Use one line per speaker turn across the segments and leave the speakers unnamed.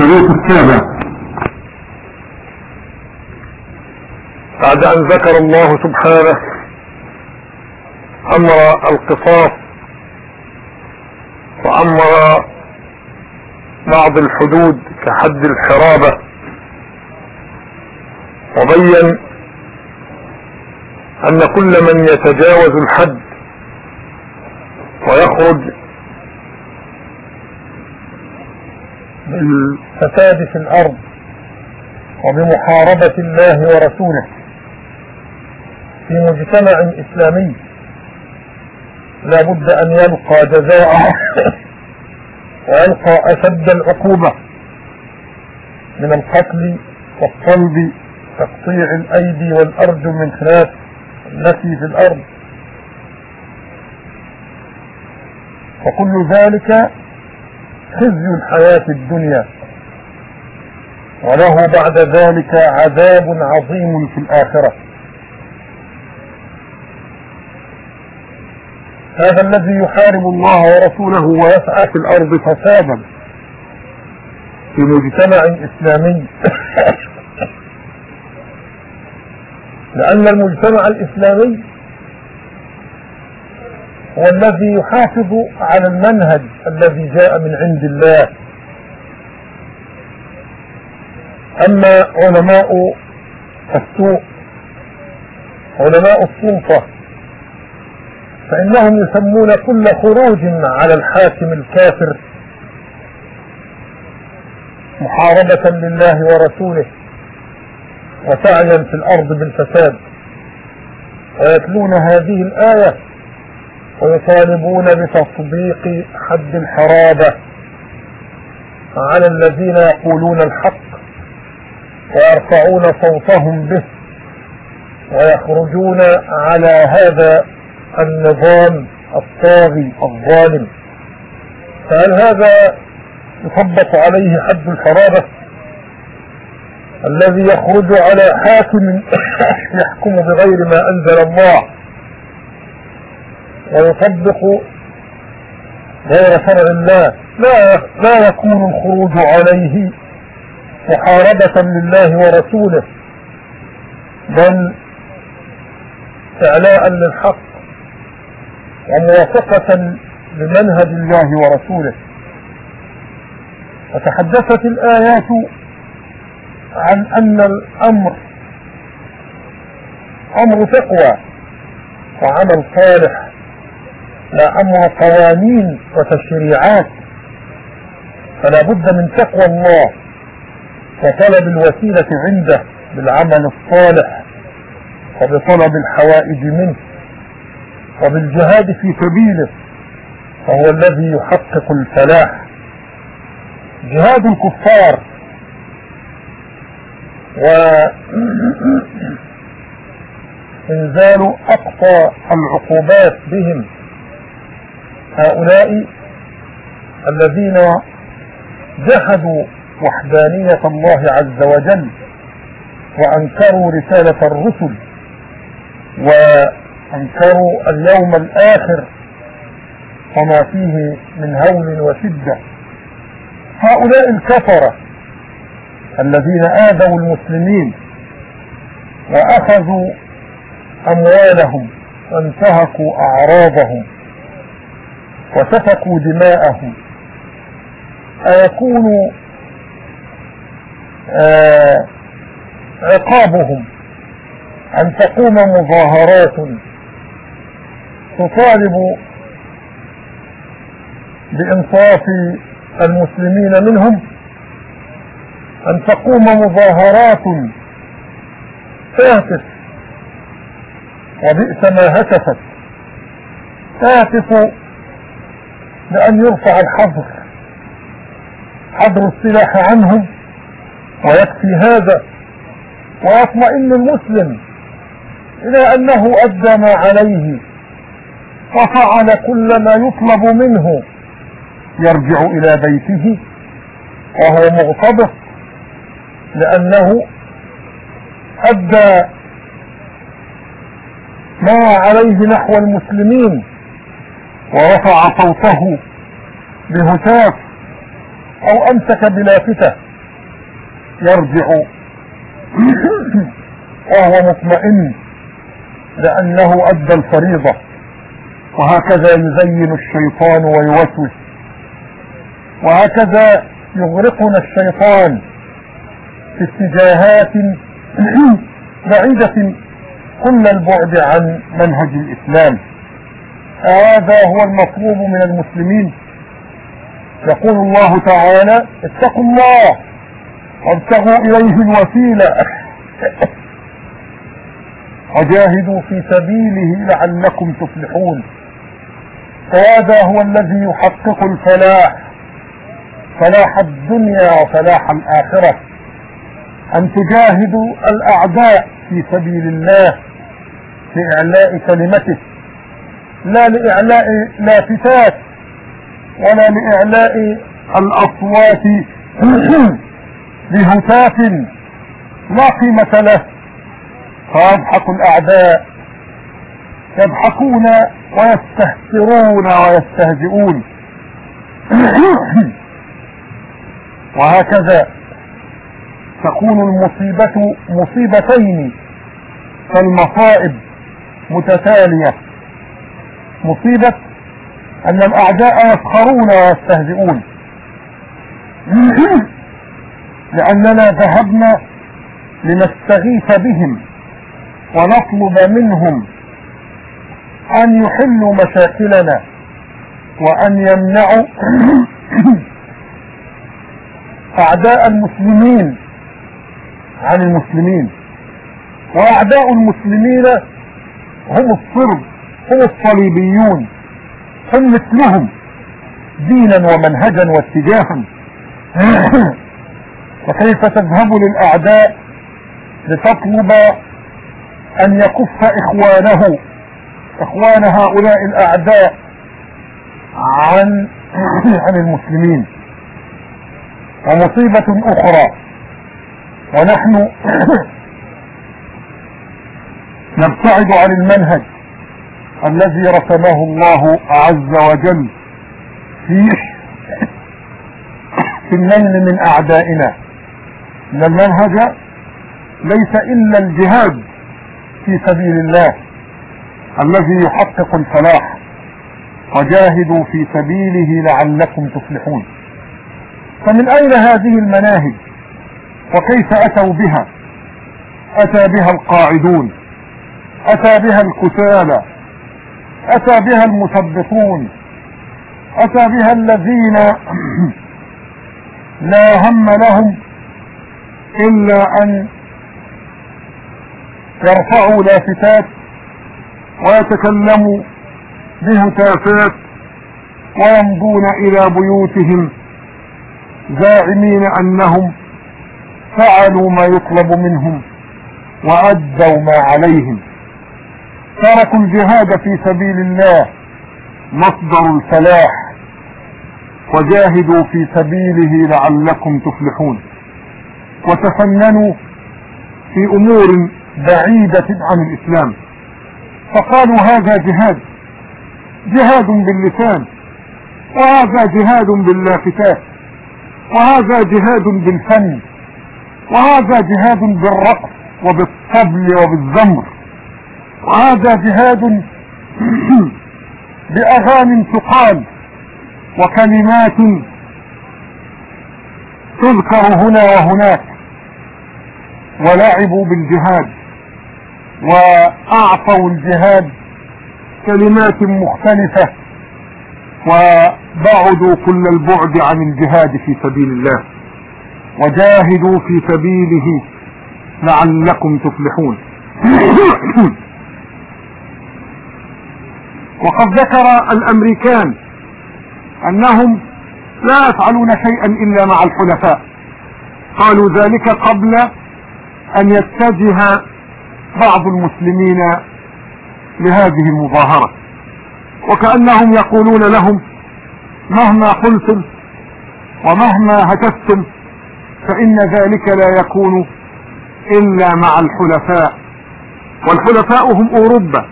الشريط السابع بعد أن ذكر الله سبحانه أمر القصاص وأمر بعض الحدود كحد الحرابة وبين أن كل من يتجاوز الحد ويخرج بالفساد في الأرض وبمحاربة الله ورسوله في مجتمع إسلامي لابد أن يلقى جزاء ويلقى أشد العقوبة من القتل والصلب تقطيع الأيدي والأرجل من خلاف التي في الأرض وكل ذلك خزي الحياة الدنيا وله بعد ذلك عذاب عظيم في الآخرة هذا الذي يحارب الله ورسوله ويسعى في الأرض فسادا في مجتمع إسلامي لأن المجتمع الإسلامي هو الذي يحافظ على المنهج الذي جاء من عند الله أما علماء السوء علماء السلطة فإنهم يسمون كل خروج على الحاكم الكافر محاربة لله ورسوله وسعيا في الأرض بالفساد ويتلون هذه الآية ويطالبون بتطبيق حد الحرابة على الذين يقولون الحق ويرفعون صوتهم به ويخرجون على هذا النظام الطاغي الظالم فهل هذا يطبق عليه حد الحرابة الذي يخرج على حاكم يحكم بغير ما أنزل الله ويطبق غير شرع الله لا لا يكون الخروج عليه محاربة لله ورسوله بل إعلاء للحق وموافقة لمنهج الله ورسوله وتحدثت الآيات عن أن الأمر أمر تقوى وعمل صالح انها قوانين وتشريعات فلا بد من تقوى الله وطلب الوسيلة عنده بالعمل الصالح وبطلب الحوائج منه وبالجهاد في سبيله فهو الذي يحقق الفلاح جهاد الكفار وإنزال أقصى العقوبات بهم هؤلاء الذين جحدوا وحدانية الله عز وجل وأنكروا رسالة الرسل وأنكروا اليوم الآخر وما فيه من هول وشدة هؤلاء الكفرة الذين آذوا المسلمين وأخذوا أموالهم وانتهكوا أعراضهم وسفكوا دماءهم أيكون آه، عقابهم أن تقوم مظاهرات تطالب بإنصاف المسلمين منهم أن تقوم مظاهرات تهتف وبئس ما هتفت تهتف بأن يرفع الحظر حظر السلاح عنهم ويكفي هذا ويطمئن المسلم إلى أنه أدى ما عليه وفعل كل ما يطلب منه يرجع إلى بيته وهو مغتبط لأنه أدى ما عليه نحو المسلمين ورفع صوته بهتاف او امسك بلافتة يرجع وهو مطمئن لانه ادى الفريضة وهكذا يزين الشيطان ويوسوس وهكذا يغرقنا الشيطان في اتجاهات بعيدة كل البعد عن منهج الاسلام هذا هو المطلوب من المسلمين يقول الله تعالى اتقوا الله وابتغوا إليه الوسيلة وجاهدوا في سبيله لعلكم تفلحون فهذا هو الذي يحقق الفلاح فلاح الدنيا وفلاح الآخرة أن تجاهدوا الأعداء في سبيل الله لإعلاء كلمته لا لإعلاء لافتات ولا لإعلاء الأصوات لهتاف لا قيمة له فيضحك الأعداء يضحكون ويستهترون ويستهزئون وهكذا تكون المصيبة مصيبتين فالمصائب متتالية مصيبة أن الأعداء يسخرون ويستهزئون لأننا ذهبنا لنستغيث بهم ونطلب منهم أن يحلوا مشاكلنا وأن يمنعوا أعداء المسلمين عن المسلمين وأعداء المسلمين هم الصرب هم الصليبيون هم مثلهم دينا ومنهجا واتجاها فكيف تذهب للأعداء لتطلب أن يكف إخوانه إخوان هؤلاء الأعداء عن عن المسلمين ومصيبة أخرى ونحن نبتعد عن المنهج الذي رسمه الله عز وجل في في النيل من أعدائنا إن المنهج ليس إلا الجهاد في سبيل الله الذي يحقق الفلاح وجاهدوا في سبيله لعلكم تفلحون فمن أين هذه المناهج وكيف أتوا بها أتى بها القاعدون أتى بها الكتالى أتى بها المثبطون أتى بها الذين لا هم لهم إلا أن يرفعوا لافتات ويتكلموا بهتافات ويمضون إلى بيوتهم زاعمين أنهم فعلوا ما يطلب منهم وأدوا ما عليهم تركوا الجهاد في سبيل الله مصدر الفلاح وجاهدوا في سبيله لعلكم تفلحون وتفننوا في امور بعيدة عن الاسلام فقالوا هذا جهاد جهاد باللسان وهذا جهاد باللافتات وهذا جهاد بالفن وهذا جهاد بالرقص وبالطبل وبالزمر وهذا جهاد بأغان تقال وكلمات تذكر هنا وهناك ولعبوا بالجهاد وأعطوا الجهاد كلمات مختلفة وبعدوا كل البعد عن الجهاد في سبيل الله وجاهدوا في سبيله لعلكم تفلحون وقد ذكر الامريكان انهم لا يفعلون شيئا الا مع الحلفاء قالوا ذلك قبل ان يتجه بعض المسلمين لهذه المظاهرة وكأنهم يقولون لهم مهما قلتم ومهما هتفتم فإن ذلك لا يكون إلا مع الحلفاء والحلفاء هم أوروبا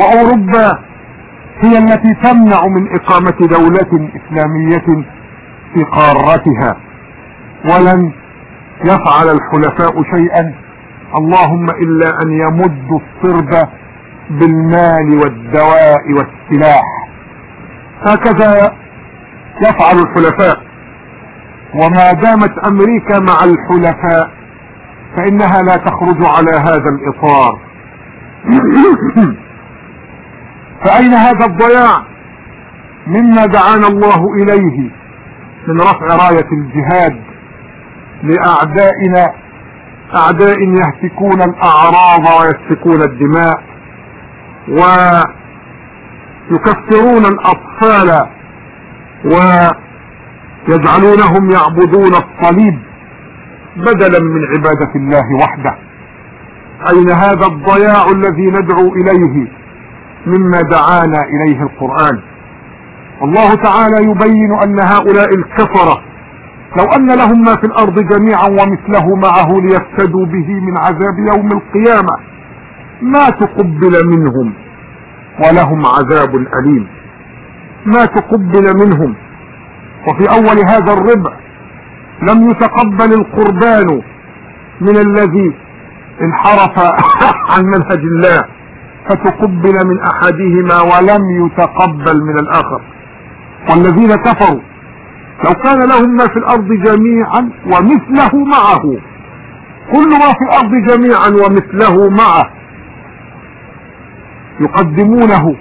وأوروبا هي التي تمنع من اقامة دولة اسلامية في قارتها ولن يفعل الحلفاء شيئا اللهم الا ان يمدوا الصرب بالمال والدواء والسلاح هكذا يفعل الحلفاء وما دامت امريكا مع الحلفاء فانها لا تخرج على هذا الاطار فأين هذا الضياع مما دعانا الله إليه من رفع راية الجهاد لأعدائنا أعداء يهتكون الأعراض ويسفكون الدماء ويكفرون الأطفال ويجعلونهم يعبدون الصليب بدلا من عبادة الله وحده أين هذا الضياع الذي ندعو إليه مما دعانا إليه القرآن الله تعالى يبين أن هؤلاء الكفرة لو أن لهم ما في الأرض جميعا ومثله معه ليفتدوا به من عذاب يوم القيامة ما تقبل منهم ولهم عذاب أليم ما تقبل منهم وفي أول هذا الربع لم يتقبل القربان من الذي انحرف عن منهج الله فتقبل من احدهما ولم يتقبل من الاخر والذين كفروا لو كان لهم ما في الارض جميعا ومثله معه كل ما في الارض جميعا ومثله معه يقدمونه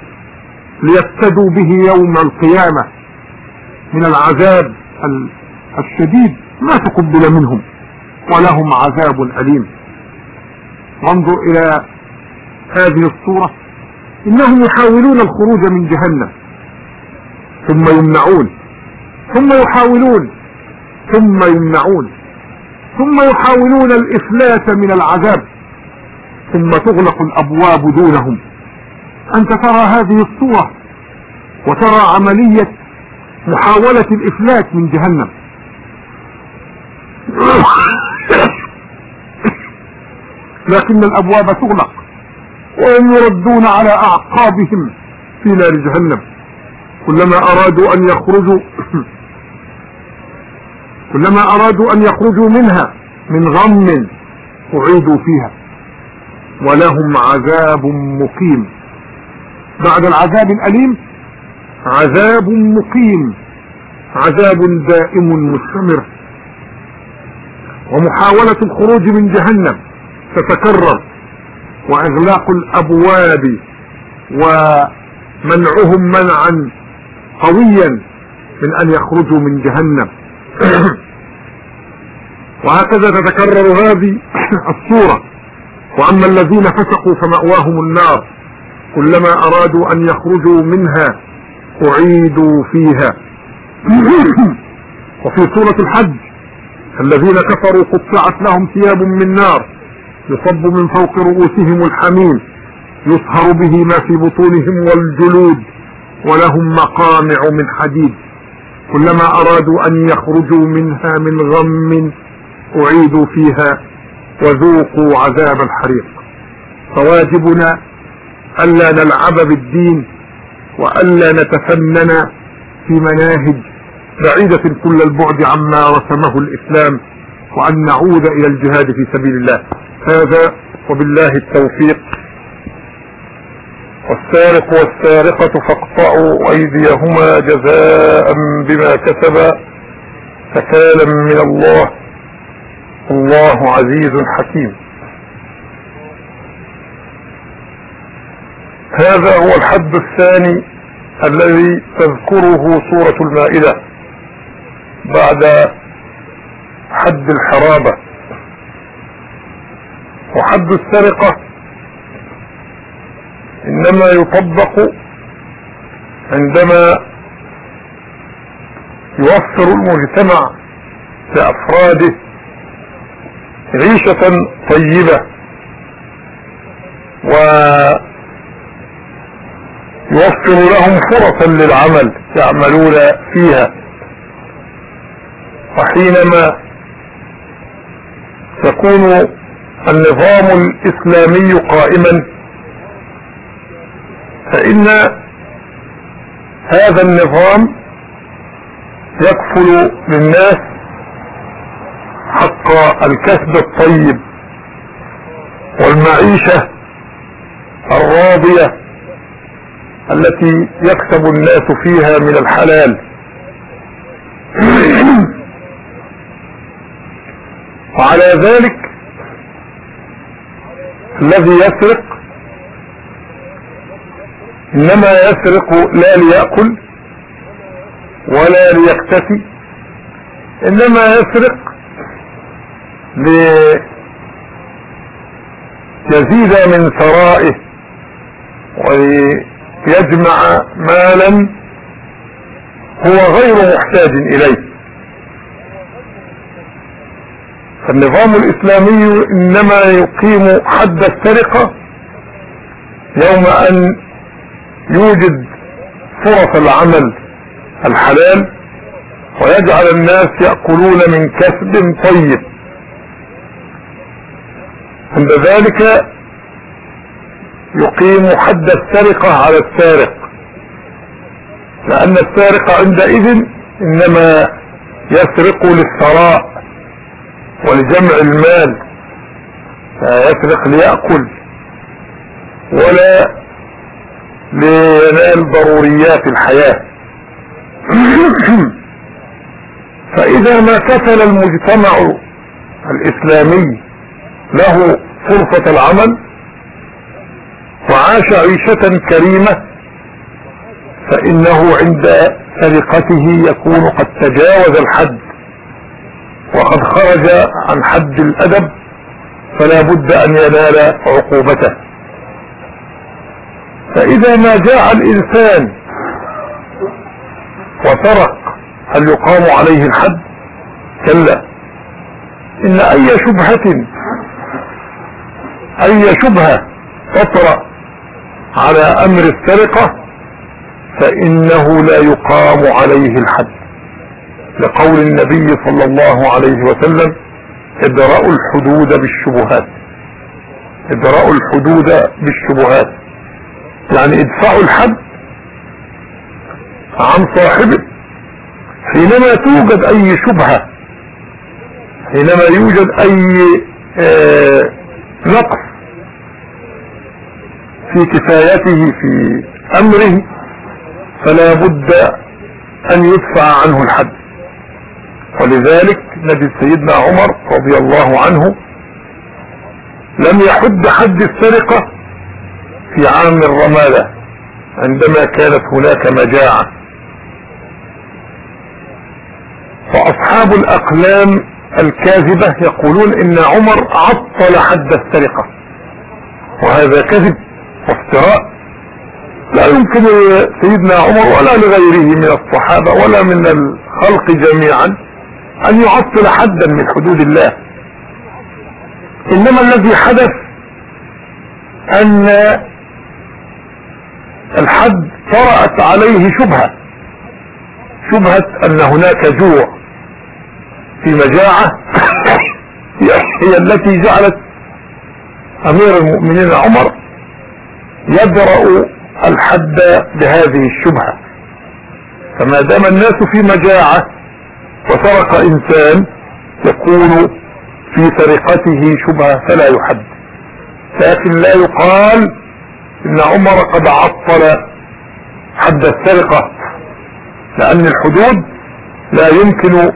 ليفتدوا به يوم القيامة من العذاب الشديد ما تقبل منهم ولهم عذاب أليم وانظر إلى هذه الصورة انهم يحاولون الخروج من جهنم ثم يمنعون ثم يحاولون ثم يمنعون ثم يحاولون الافلات من العذاب ثم تغلق الابواب دونهم انت ترى هذه الصورة وترى عملية محاولة الافلات من جهنم لكن الابواب تغلق وهم يردون على أعقابهم في نار جهنم كلما أرادوا أن يخرجوا كلما أرادوا أن يخرجوا منها من غم أعيدوا فيها ولهم عذاب مقيم بعد العذاب الأليم عذاب مقيم عذاب دائم مستمر ومحاولة الخروج من جهنم تتكرر واغلاق الابواب ومنعهم منعا قويا من ان يخرجوا من جهنم وهكذا تتكرر هذه الصورة واما الذين فسقوا فمأواهم النار كلما ارادوا ان يخرجوا منها اعيدوا فيها وفي سورة الحج الذين كفروا قطعت لهم ثياب من نار يصب من فوق رؤوسهم الحميم يصهر به ما في بطونهم والجلود ولهم مقامع من حديد كلما أرادوا أن يخرجوا منها من غم أعيدوا فيها وذوقوا عذاب الحريق فواجبنا ألا نلعب بالدين وألا نتفنن في مناهج بعيدة كل البعد عما رسمه الإسلام وأن نعود إلى الجهاد في سبيل الله هذا وبالله التوفيق والسارق والسارقة فاقطعوا أيديهما جزاء بما كسبا فكالا من الله الله عزيز حكيم هذا هو الحد الثاني الذي تذكره سورة المائدة بعد حد الحرابة وحد السرقة انما يطبق عندما يوفر المجتمع لأفراده عيشة طيبة ويوفر لهم فرصا للعمل يعملون فيها وحينما تكون النظام الاسلامي قائما فان هذا النظام يكفل للناس حق الكسب الطيب والمعيشة الراضية التي يكسب الناس فيها من الحلال وعلى ذلك الذي يسرق إنما يسرق لا ليأكل ولا ليكتفي إنما يسرق ليزيد من ثرائه ويجمع مالا هو غير محتاج إليه فالنظام الاسلامي انما يقيم حد السرقة يوم ان يوجد فرص العمل الحلال ويجعل الناس يأكلون من كسب طيب عند ذلك يقيم حد السرقة على السارق لان السارق عندئذ انما يسرق للثراء ولجمع المال لا يسرق ليأكل ولا لينال ضروريات الحياة فإذا ما كفل المجتمع الإسلامي له فرصة العمل وعاش عيشة كريمة فإنه عند سرقته يكون قد تجاوز الحد وقد خرج عن حد الادب فلا بد ان ينال عقوبته فاذا ما جاء الانسان وسرق هل يقام عليه الحد كلا ان اي شبهة اي شبهة تطرأ على امر السرقة فانه لا يقام عليه الحد لقول النبي صلى الله عليه وسلم ادرأوا الحدود بالشبهات ادرأوا الحدود بالشبهات يعني ادفعوا الحد عن صاحبه حينما توجد اي شبهة حينما يوجد اي آه، نقص في كفايته في امره فلا بد ان يدفع عنه الحد ولذلك نبي سيدنا عمر رضي الله عنه لم يحد حد السرقة في عام الرمالة عندما كانت هناك مجاعة فأصحاب الأقلام الكاذبة يقولون إن عمر عطل حد السرقة وهذا كذب وافتراء لا يمكن سيدنا عمر ولا لغيره من الصحابة ولا من الخلق جميعا ان يعطل حدا من حدود الله انما الذي حدث ان الحد طرأت عليه شبهة شبهة ان هناك جوع في مجاعة هي التي جعلت امير المؤمنين عمر يبرأ الحد بهذه الشبهة فما دام الناس في مجاعة وسرق انسان يكون في سرقته شبهة فلا يحد لكن لا يقال ان عمر قد عطل حد السرقة لان الحدود لا يمكن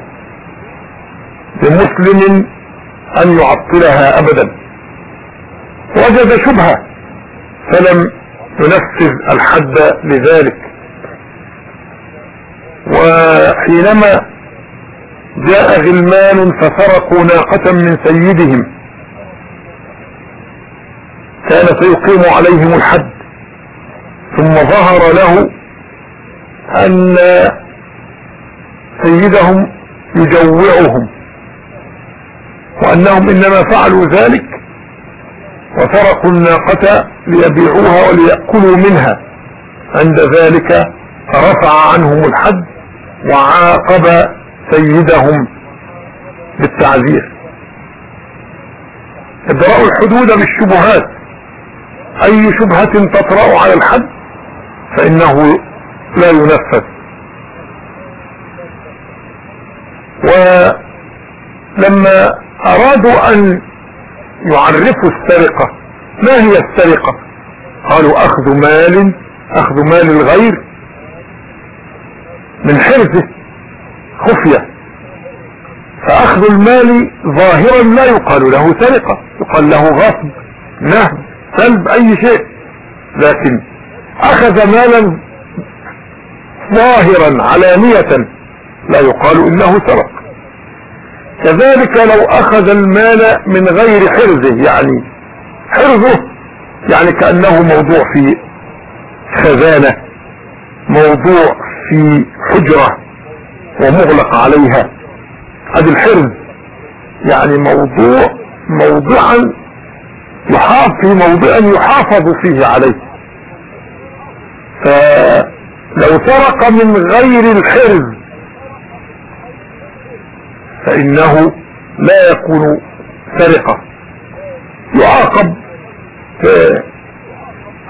لمسلم ان يعطلها ابدا وجد شبهة فلم ينفذ الحد لذلك وحينما جاء غلمان فسرقوا ناقة من سيدهم كان سيقيم عليهم الحد ثم ظهر له ان سيدهم يجوعهم وانهم انما فعلوا ذلك وسرقوا الناقة ليبيعوها وليأكلوا منها عند ذلك فرفع عنهم الحد وعاقب سيدهم بالتعذير ادراء الحدود بالشبهات اي شبهة تطرأ على الحد فانه لا ينفذ ولما ارادوا ان يعرفوا السرقة ما هي السرقة قالوا اخذ مال اخذ مال الغير من حرزه خفية فأخذ المال ظاهرا لا يقال له سرقة يقال له غصب نهب سلب أي شيء لكن أخذ مالا ظاهرا علانية لا يقال إنه سرق كذلك لو أخذ المال من غير حرزه يعني حرزه يعني كأنه موضوع في خزانة موضوع في حجرة ومغلق عليها هذه الحرز يعني موضوع موضعا يحاف في موضع يحافظ فيه عليه فلو سرق من غير الحرز فانه لا يكون سرقة يعاقب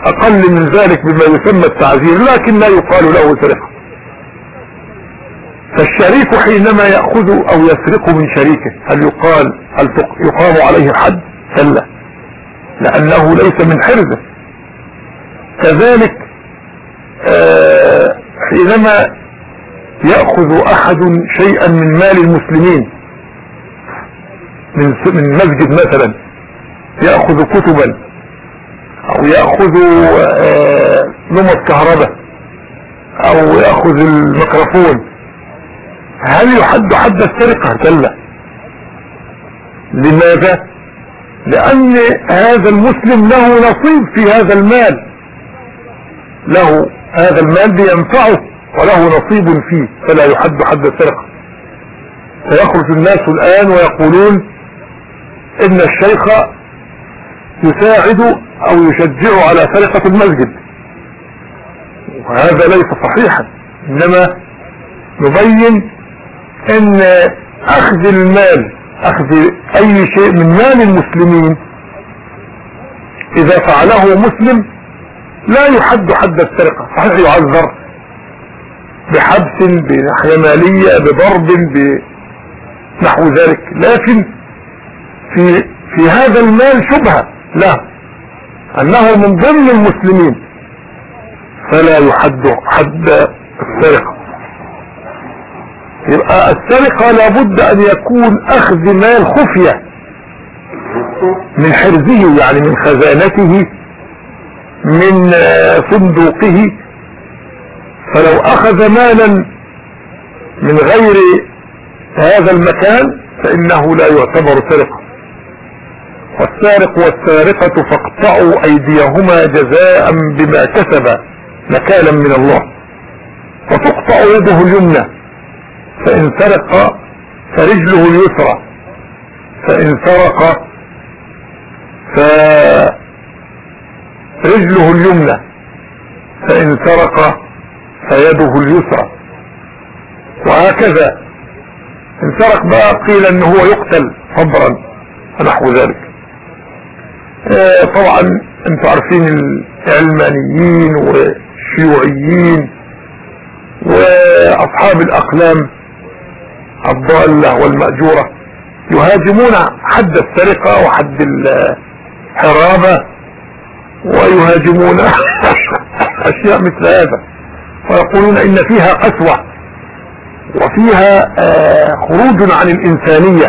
اقل من ذلك بما يسمى التعذير لكن لا يقال له سرقة فالشريك حينما يأخذ أو يسرق من شريكه هل يقال هل يقام عليه الحد كلا لأنه ليس من حرزه كذلك آه، حينما يأخذ أحد شيئا من مال المسلمين من من مسجد مثلا يأخذ كتبا أو يأخذ آه، نمط كهرباء أو يأخذ الميكروفون هل يحد حد السرقة كلا لماذا لان هذا المسلم له نصيب في هذا المال له هذا المال بينفعه وله نصيب فيه فلا يحد حد السرقة فيخرج الناس الان ويقولون ان الشيخ يساعد او يشجع على سرقة المسجد وهذا ليس صحيحا انما نبين ان اخذ المال اخذ اي شيء من مال المسلمين اذا فعله مسلم لا يحد حد السرقة صحيح يعذر بحبس بنحية مالية بضرب بنحو ذلك لكن في في هذا المال شبهة لا انه من ضمن المسلمين فلا يحد حد السرقة يبقى السرقة لابد ان يكون اخذ مال خفية من حرزه يعني من خزانته من صندوقه فلو اخذ مالا من غير هذا المكان فانه لا يعتبر سرقة والسارق والسارقة فاقطعوا ايديهما جزاء بما كسبا نكالا من الله وتقطع يده اليمنى فإن سرق فرجله اليسرى فإن سرق فرجله اليمنى فإن سرق فيده اليسرى وهكذا إن سرق بقى قيل أنه هو يقتل صبرا ونحو ذلك آه، طبعا انتوا عارفين العلمانيين والشيوعيين وأصحاب الأقلام الضالة والمأجورة يهاجمون حد السرقة وحد الحرابة ويهاجمون أشياء مثل هذا ويقولون إن فيها قسوة وفيها آه، خروج عن الإنسانية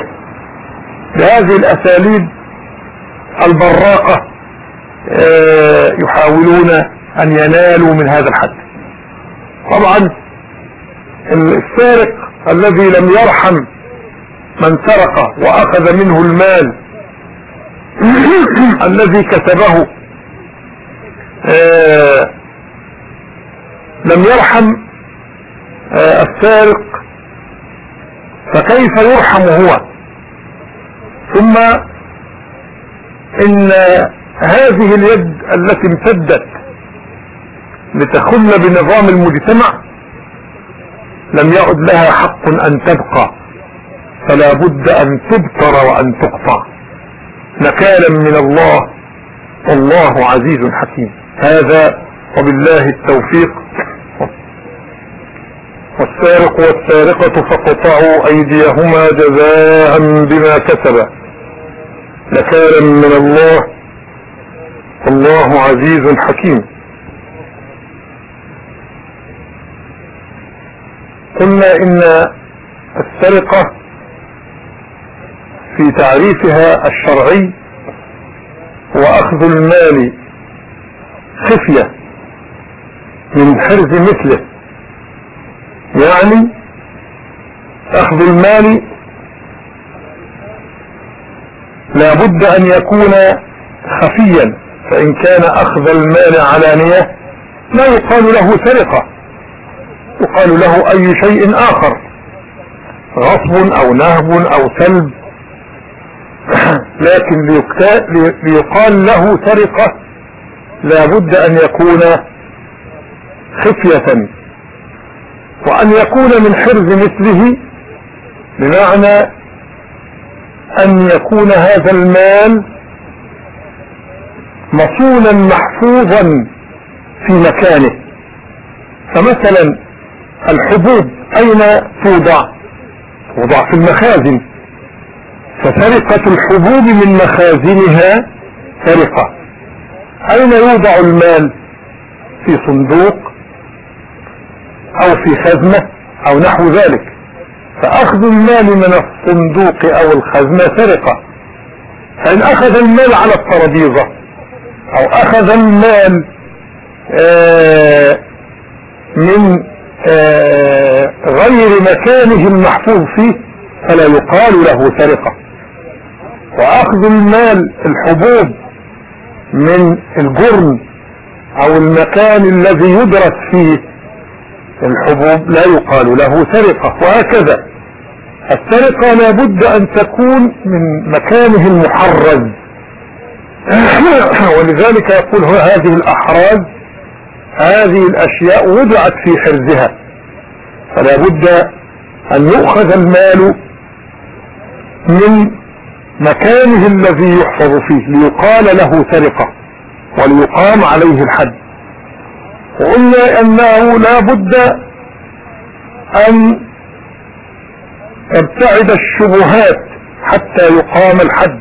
بهذه الأساليب البراقة آه، يحاولون أن ينالوا من هذا الحد طبعا السارق الذي لم يرحم من سرق واخذ منه المال الذي كسبه آه، لم يرحم آه، السارق فكيف يرحم هو ثم ان هذه اليد التي امتدت لتخل بنظام المجتمع لم يعد لها حق ان تبقى فلا بد ان تبتر وان تقطع نكالا من الله والله عزيز حكيم هذا وبالله التوفيق والسارق والسارقة فقطعوا ايديهما جزاء بما كسبا نكالا من الله والله عزيز حكيم قلنا ان السرقة في تعريفها الشرعي هو اخذ المال خفية من حرز مثله يعني اخذ المال لابد ان يكون خفيا فان كان اخذ المال علانية لا يقال له سرقة يقال له اي شيء اخر غصب او نهب او سلب لكن ليقال له سرقة لابد ان يكون خفية وان يكون من حرز مثله بمعنى ان يكون هذا المال مصونا محفوظا في مكانه فمثلا الحبوب أين توضع توضع في المخازن فسرقة الحبوب من مخازنها سرقة أين يوضع المال في صندوق أو في خزنة أو نحو ذلك فأخذ المال من الصندوق أو الخزنة سرقة فإن أخذ المال على الترابيزة أو أخذ المال آه من آه، غير مكانه المحفوظ فيه فلا يقال له سرقة واخذ المال الحبوب من الجرم او المكان الذي يدرس فيه الحبوب لا يقال له سرقة وهكذا السرقة لابد ان تكون من مكانه المحرز ولذلك يقول هذه الاحراز هذه الأشياء وضعت في حرزها فلا بد أن يؤخذ المال من مكانه الذي يحفظ فيه ليقال له سرقة وليقام عليه الحد وقلنا أنه لا بد أن تبتعد الشبهات حتى يقام الحد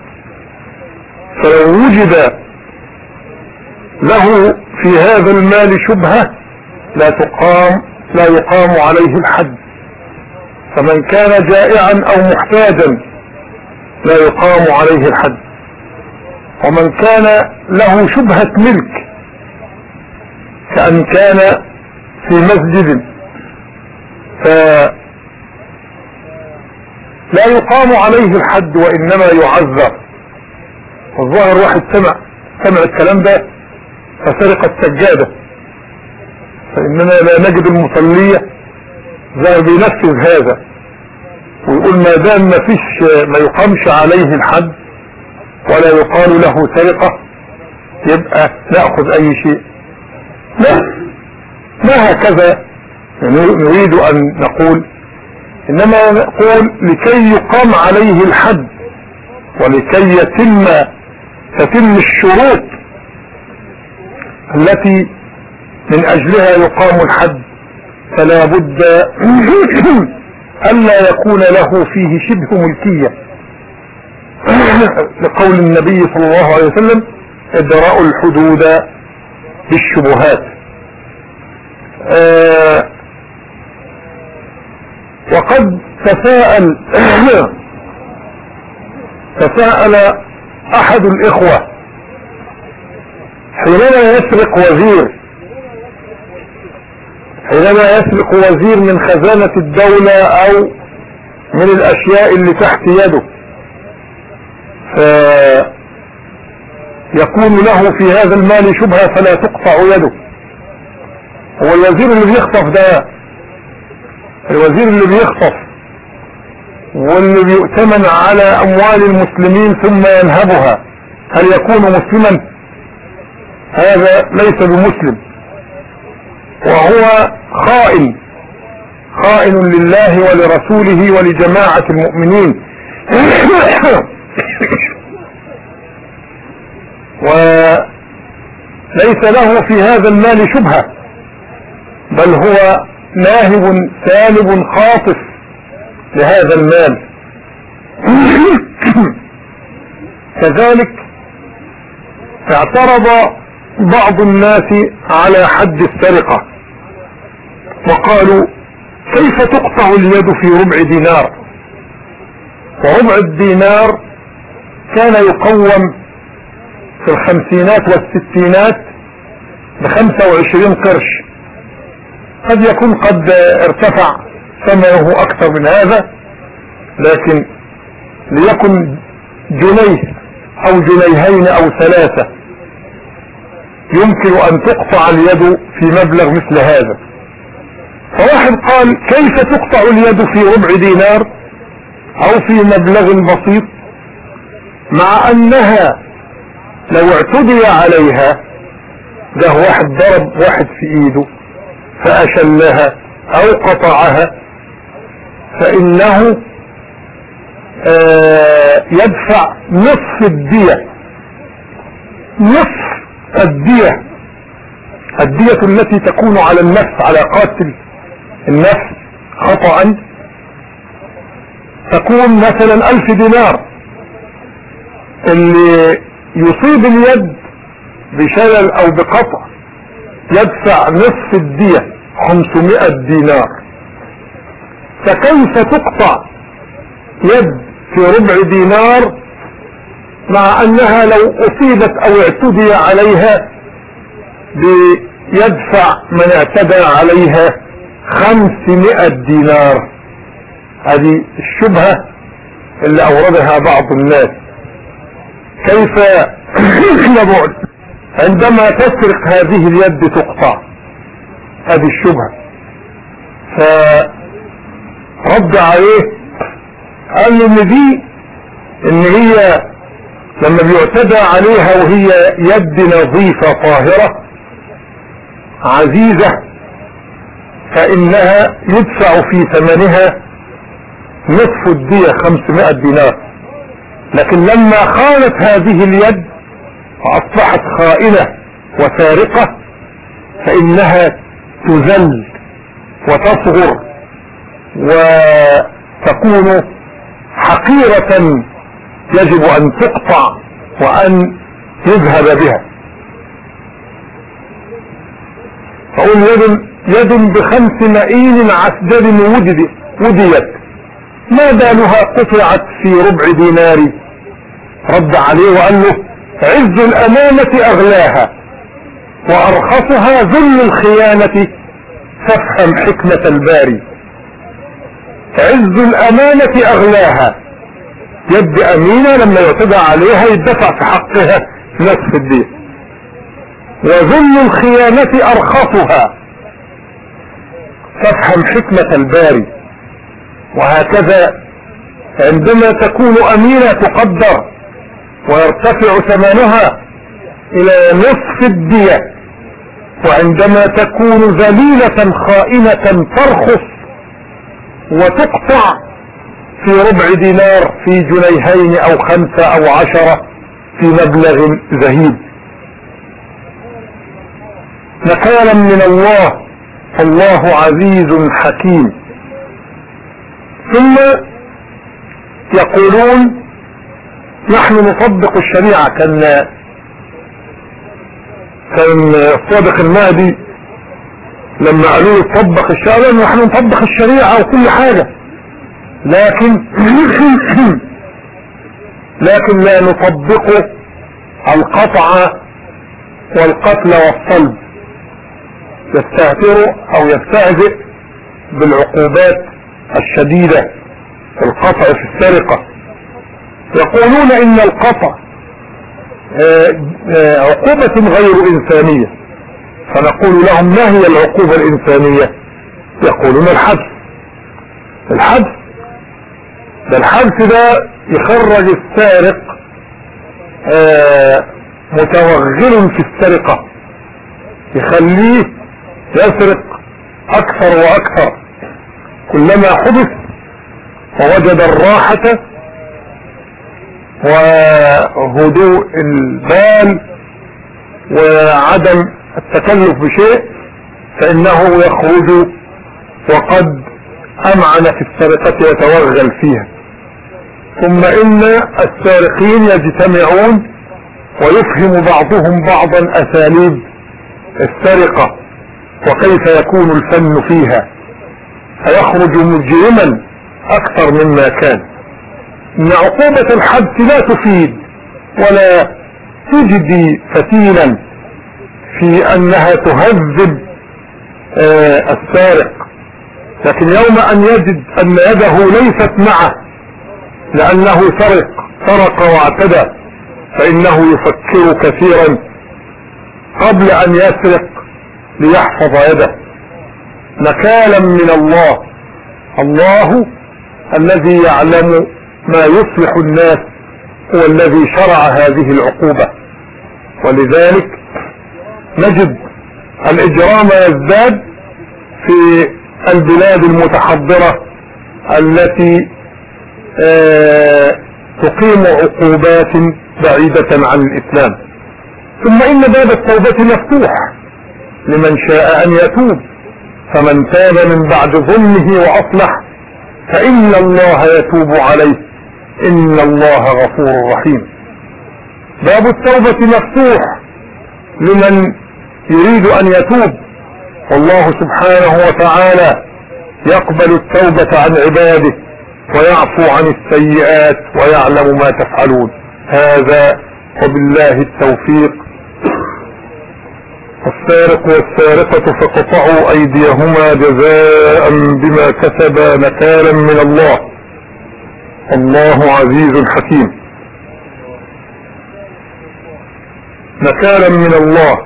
فلو وجد له في هذا المال شبهة لا تقام لا يقام عليه الحد فمن كان جائعا او محتاجا لا يقام عليه الحد ومن كان له شبهة ملك كأن كان في مسجد لا يقام عليه الحد وإنما يعذر الظاهر واحد سمع سمع الكلام ده فسرقت سجادة فإننا لا نجد المصلية ذهب ينفذ هذا ويقول ما دام ما فيش ما يقامش عليه الحد ولا يقال له سرقة يبقى نأخذ أي شيء لا ما هكذا يعني نريد أن نقول إنما نقول لكي يقام عليه الحد ولكي يتم تتم الشروط التي من اجلها يقام الحد فلا بد الا يكون له فيه شبه ملكية لقول النبي صلى الله عليه وسلم ادرأوا الحدود بالشبهات آه، وقد تساءل تساءل احد الاخوه حينما يسرق وزير حينما يسرق وزير من خزانة الدولة او من الاشياء اللي تحت يده فيكون له في هذا المال شبهة فلا تقطع يده هو الوزير اللي بيخطف ده الوزير اللي بيخطف واللي بيؤتمن على اموال المسلمين ثم ينهبها هل يكون مسلما هذا ليس بمسلم وهو خائن خائن لله ولرسوله ولجماعة المؤمنين وليس له في هذا المال شبهة بل هو ناهب سالب خاطف لهذا المال كذلك اعترض بعض الناس على حد السرقة وقالوا كيف تقطع اليد في ربع دينار وربع الدينار كان يقوم في الخمسينات والستينات بخمسة وعشرين قرش قد يكون قد ارتفع ثمنه اكثر من هذا لكن ليكن جنيه او جنيهين او ثلاثة يمكن ان تقطع اليد في مبلغ مثل هذا فواحد قال كيف تقطع اليد في ربع دينار او في مبلغ بسيط مع انها لو اعتدي عليها ده واحد ضرب واحد في ايده فاشلها او قطعها فانه آه، يدفع نصف الدية نصف الدية الدية التي تكون على النفس على قاتل النفس خطأ تكون مثلا ألف دينار اللي يصيب اليد بشلل أو بقطع يدفع نصف الدية 500 دينار فكيف تقطع يد في ربع دينار مع انها لو اصيبت او اعتدي عليها بيدفع من اعتدى عليها خمسمائة دينار هذه الشبهة اللي اوردها بعض الناس كيف نبعد عندما تسرق هذه اليد تقطع هذه الشبهة فرد عليه قال له ان دي ان هي لما بيعتدى عليها وهي يد نظيفة طاهرة عزيزة فإنها يدفع في ثمنها نصف الدية 500 دينار لكن لما خانت هذه اليد وأصبحت خائنة وسارقة فإنها تذل وتصغر وتكون حقيرة يجب ان تقطع وان يذهب بها فقول يد يد بخمس مئين عسجد وجد وديت ما بالها قطعت في ربع دينار رد عليه وقال له عز الامانة اغلاها وارخصها ذل الخيانة فافهم حكمة الباري عز الامانة اغلاها يد امينة لما يعتدى عليها يدفع في حقها نفس الدين وظل الخيانة ارخصها تفهم حكمة الباري وهكذا عندما تكون امينة تقدر ويرتفع ثمنها الى نصف الدية وعندما تكون ذليلة خائنة ترخص وتقطع في ربع دينار في جنيهين او خمسة او عشرة في مبلغ زهيد نكالا من الله الله عزيز حكيم ثم يقولون نحن نطبق الشريعة كان كان الصادق المهدي لما قالوا طبق الشريعة نحن نطبق الشريعة وكل حاجة لكن لكن لا نطبقه القطع والقتل والصلب يستهتر او يستهزئ بالعقوبات الشديدة القطع في السرقة يقولون ان القطع آه، آه، عقوبة غير انسانية فنقول لهم ما هي العقوبة الانسانية يقولون الحبس الحبس ده الحبس ده يخرج السارق آه متوغل في السرقة يخليه يسرق اكثر واكثر كلما حبس فوجد الراحة وهدوء البال وعدم التكلف بشيء فانه يخرج وقد امعن في السرقة يتوغل فيها ثم ان السارقين يجتمعون ويفهم بعضهم بعضا اساليب السرقة وكيف يكون الفن فيها فيخرج مجرما اكثر مما كان ان عقوبة الحبس لا تفيد ولا تجدي فتيلا في انها تهذب آه، السارق لكن يوم ان يجد ان يده ليست معه لانه سرق سرق واعتدى فانه يفكر كثيرا قبل ان يسرق ليحفظ يده نكالا من الله الله الذي يعلم ما يصلح الناس هو الذي شرع هذه العقوبة ولذلك نجد الاجرام يزداد في البلاد المتحضرة التي آه، تقيم عقوبات بعيدة عن الإسلام ثم إن باب التوبة مفتوح لمن شاء أن يتوب فمن تاب من بعد ظلمه وأصلح فإن الله يتوب عليه إن الله غفور رحيم باب التوبة مفتوح لمن يريد أن يتوب والله سبحانه وتعالى يقبل التوبة عن عباده ويعفو عن السيئات ويعلم ما تفعلون هذا وبالله التوفيق السارق والسارقة فقطعوا ايديهما جزاء بما كسبا نكالا من الله الله عزيز حكيم نكالا من الله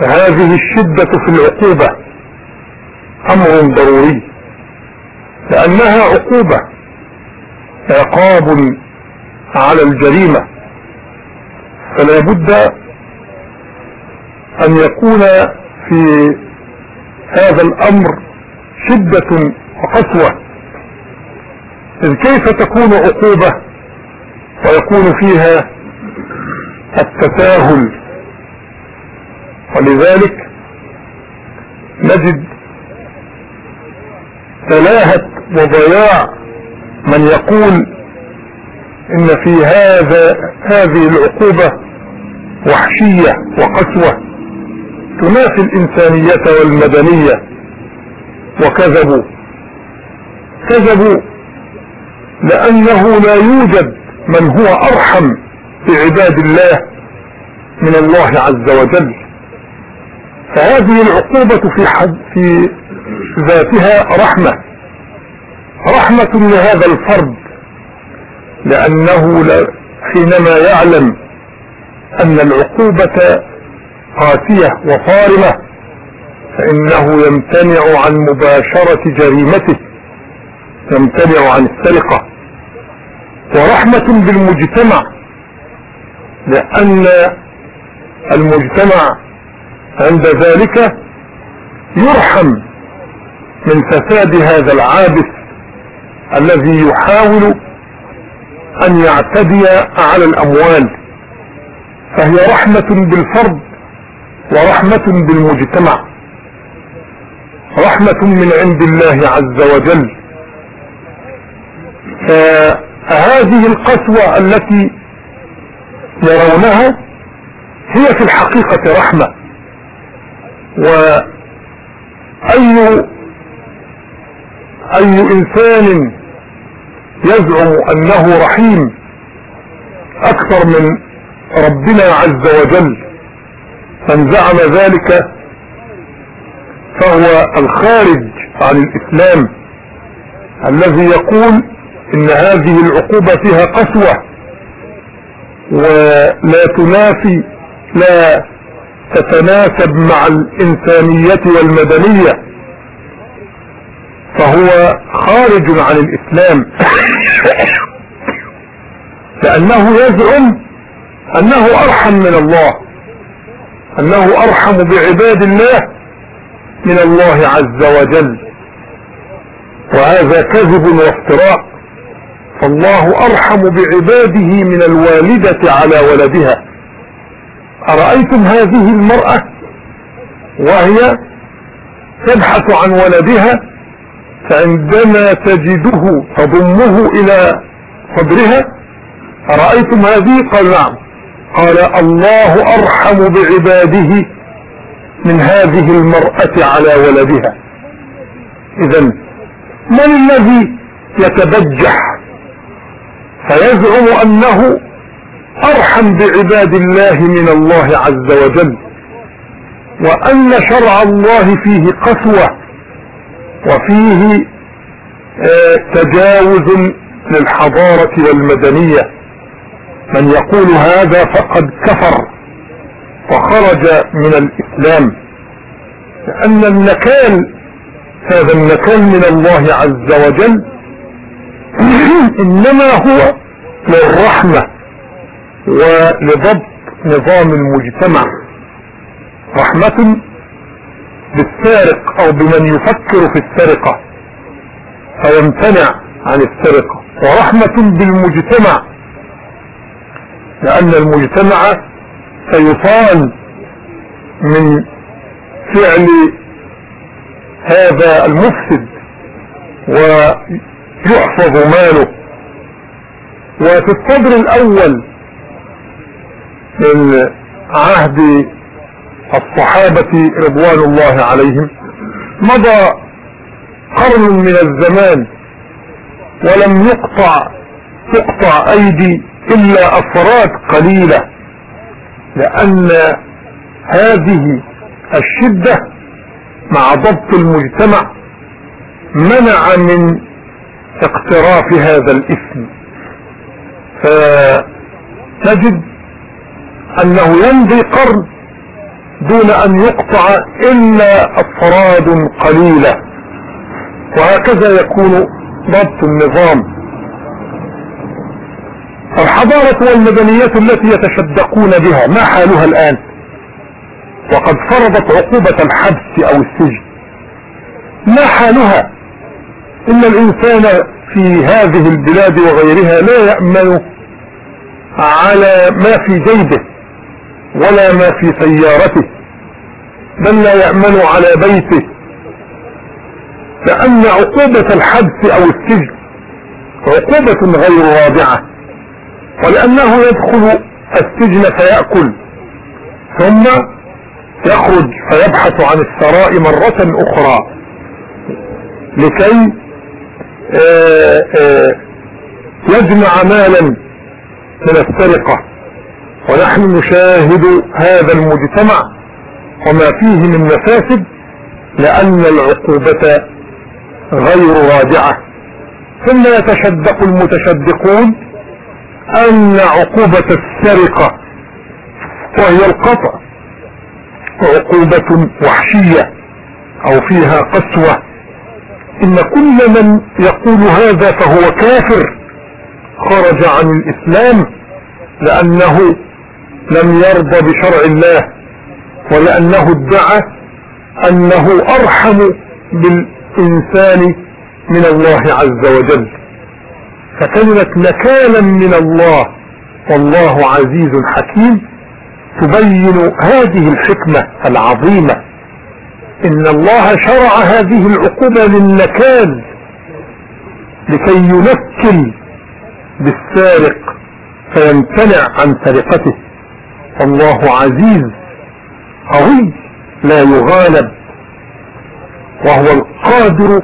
فهذه الشدة في العقوبة امر ضروري لأنها عقوبة عقاب على الجريمة فلا بد أن يكون في هذا الأمر شدة وقسوة إذ كيف تكون عقوبة ويكون فيها التساهل ولذلك نجد تلاهة وضياع من يقول ان في هذا هذه العقوبة وحشية وقسوة تنافي الانسانية والمدنية وكذبوا كذبوا لانه لا يوجد من هو ارحم بعباد الله من الله عز وجل فهذه العقوبة في, حد في ذاتها رحمة رحمة لهذا الفرد لأنه حينما يعلم أن العقوبة قاسية وصارمة فإنه يمتنع عن مباشرة جريمته يمتنع عن السرقة ورحمة بالمجتمع لأن المجتمع عند ذلك يرحم من فساد هذا العابث الذي يحاول ان يعتدي على الاموال فهي رحمة بالفرد ورحمة بالمجتمع رحمة من عند الله عز وجل فهذه القسوة التي يرونها هي في الحقيقة رحمة وأي أي إنسان يزعم انه رحيم اكثر من ربنا عز وجل من زعم ذلك فهو الخارج عن الاسلام الذي يقول ان هذه العقوبة فيها قسوة ولا تنافي لا تتناسب مع الانسانية والمدنية فهو خارج عن الإسلام لأنه يزعم أنه أرحم من الله أنه أرحم بعباد الله من الله عز وجل وهذا كذب وافتراء فالله أرحم بعباده من الوالدة على ولدها أرأيتم هذه المرأة وهي تبحث عن ولدها فعندما تجده تضمه الى صدرها أرأيتم هذه قال نعم قال الله أرحم بعباده من هذه المرأة على ولدها إذا من الذي يتبجح فيزعم أنه أرحم بعباد الله من الله عز وجل وأن شرع الله فيه قسوة وفيه آه، تجاوز للحضارة والمدنية من يقول هذا فقد كفر وخرج من الاسلام لان النكال هذا النكال من الله عز وجل انما هو للرحمة ولضبط نظام المجتمع رحمة بالسارق او بمن يفكر في السرقة فيمتنع عن السرقة ورحمة بالمجتمع لان المجتمع سيصان من فعل هذا المفسد ويحفظ ماله وفي الصدر الاول من عهد الصحابة رضوان الله عليهم مضى قرن من الزمان ولم يقطع تقطع ايدي الا افراد قليلة لان هذه الشدة مع ضبط المجتمع منع من اقتراف هذا الاثم فتجد انه يمضي قرن دون ان يقطع الا افراد قليلة وهكذا يكون ضبط النظام الحضارة والمدنيات التي يتشدقون بها ما حالها الان وقد فرضت عقوبة الحبس او السجن ما حالها ان الانسان في هذه البلاد وغيرها لا يأمن على ما في جيبه ولا ما في سيارته بل لا يأمن على بيته لأن عقوبة الحبس أو السجن عقوبة غير رادعة ولأنه يدخل السجن فيأكل ثم يخرج فيبحث عن الثراء مرة أخرى لكي آه، آه، يجمع مالا من السرقة ونحن نشاهد هذا المجتمع وما فيه من مفاسد لأن العقوبة غير راجعة ثم يتشدق المتشدقون أن عقوبة السرقة وهي القطع عقوبة وحشية أو فيها قسوة إن كل من يقول هذا فهو كافر خرج عن الإسلام لأنه لم يرضى بشرع الله ولأنه ادعى أنه أرحم بالإنسان من الله عز وجل فكلمة نكالا من الله والله عزيز حكيم تبين هذه الحكمة العظيمة إن الله شرع هذه العقوبة للنكال لكي ينكل بالسارق فيمتنع عن سرقته الله عزيز قوي لا يغالب وهو القادر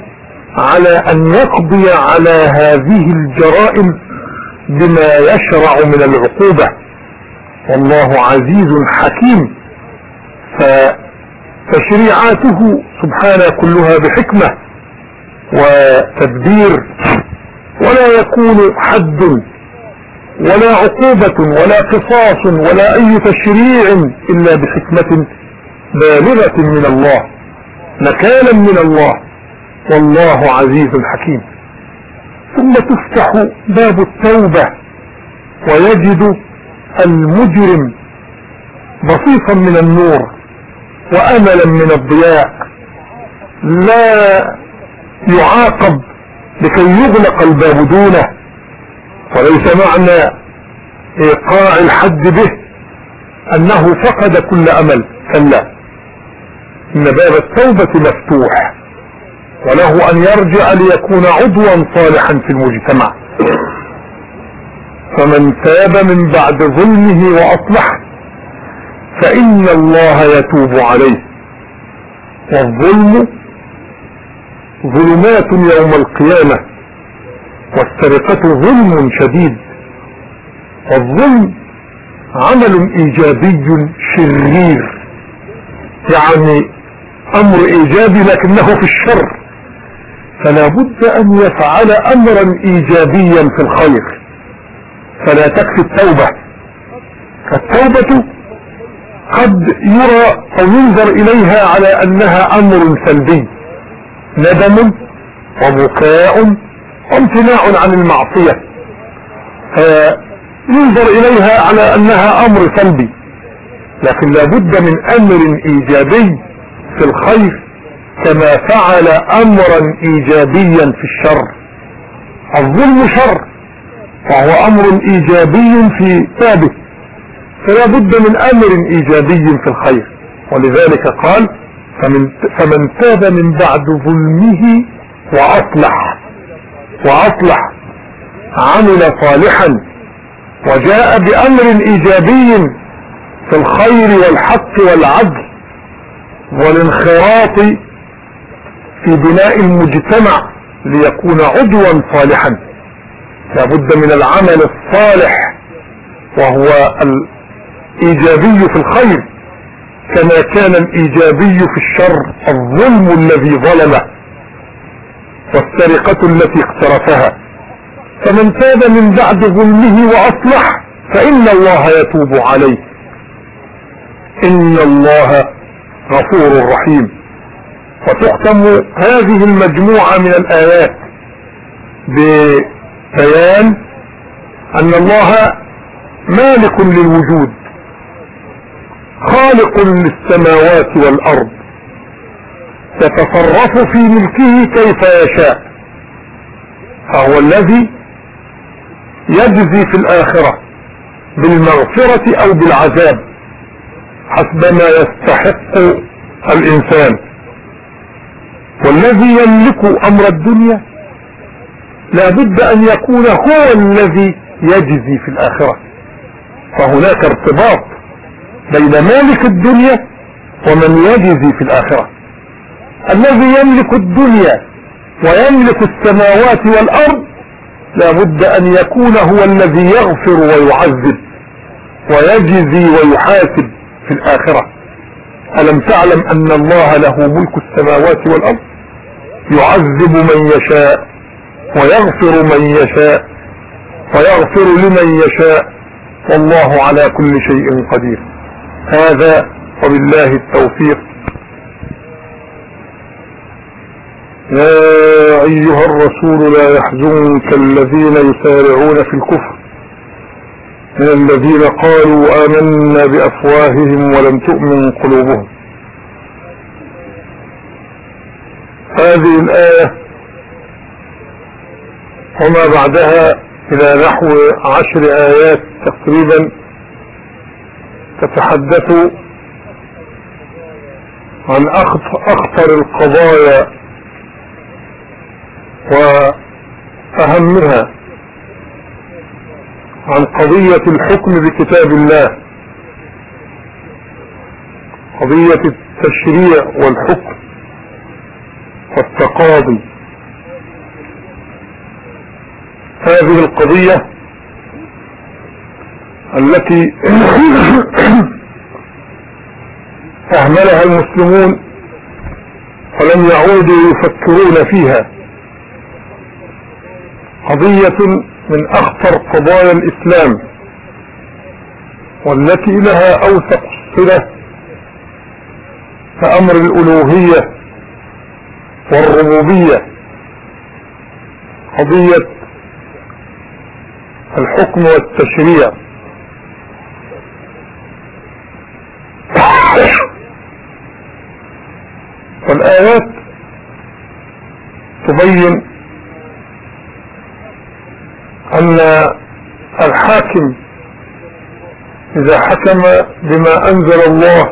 على ان يقضي على هذه الجرائم بما يشرع من العقوبة والله عزيز حكيم فتشريعاته سبحانه كلها بحكمة وتدبير ولا يكون حد ولا عقوبة ولا قصاص ولا اي تشريع الا بحكمة بالغة من الله مكانا من الله والله عزيز حكيم ثم تفتح باب التوبة ويجد المجرم بسيطا من النور واملا من الضياء لا يعاقب لكي يغلق الباب دونه وليس معنى ايقاع الحد به انه فقد كل امل كلا ان باب التوبة مفتوح وله ان يرجع ليكون عضوا صالحا في المجتمع فمن تاب من بعد ظلمه واصلح فان الله يتوب عليه والظلم ظلمات يوم القيامة والسرقة ظلم شديد والظلم عمل ايجابي شرير يعني امر ايجابي لكنه في الشر فلا بد ان يفعل امرا ايجابيا في الخير فلا تكفي التوبة فالتوبة قد يرى او ينظر اليها على انها امر سلبي ندم وبكاء امتناع عن المعصية آه، ينظر اليها على انها امر سلبي لكن لابد من امر ايجابي في الخير كما فعل امرا ايجابيا في الشر الظلم شر فهو امر ايجابي في ثابت فلا بد من امر ايجابي في الخير ولذلك قال فمن, فمن تاب من بعد ظلمه واصلح وأصلح عمل صالحا وجاء بأمر إيجابي في الخير والحق والعدل والانخراط في بناء المجتمع ليكون عضوا صالحا لابد من العمل الصالح وهو الإيجابي في الخير كما كان الإيجابي في الشر الظلم الذي ظلمه والسرقة التي اقترفها فمن تاب من بعد ظلمه واصلح فان الله يتوب عليه ان الله غفور رحيم وتختم هذه المجموعة من الايات ببيان ان الله مالك للوجود خالق للسماوات والارض يتصرف في ملكه كيف يشاء فهو الذي يجزي في الآخرة بالمغفرة أو بالعذاب حسب ما يستحق الإنسان والذي يملك أمر الدنيا لابد أن يكون هو الذي يجزي في الآخرة فهناك ارتباط بين مالك الدنيا ومن يجزي في الآخرة الذي يملك الدنيا ويملك السماوات والأرض لابد أن يكون هو الذي يغفر ويعذب ويجزي ويحاسب في الآخرة ألم تعلم أن الله له ملك السماوات والأرض يعذب من يشاء ويغفر من يشاء ويغفر لمن يشاء والله على كل شيء قدير هذا وبالله التوفيق يا أيها الرسول لا يحزنك الذين يسارعون في الكفر من الذين قالوا آمنا بأفواههم ولم تؤمن قلوبهم هذه الآية وما بعدها إلى نحو عشر آيات تقريبا تتحدث عن أخطر القضايا وأهمها عن قضية الحكم بكتاب الله قضية التشريع والحكم والتقاضي هذه القضية التي أهملها المسلمون ولم يعودوا يفكرون فيها قضية من اخطر قضايا الاسلام والتي لها اوثق صلة كامر الالوهية والربوبية قضية الحكم والتشريع والآيات تبين أن الحاكم إذا حكم بما أنزل الله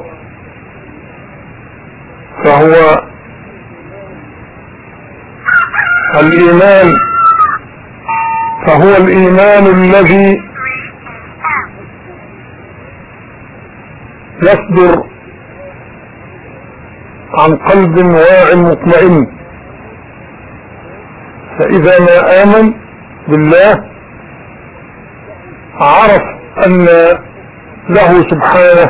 فهو الإيمان فهو الإيمان الذي يصدر عن قلب واع مطمئن فإذا ما آمن بالله عرف أن له سبحانه